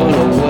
all away.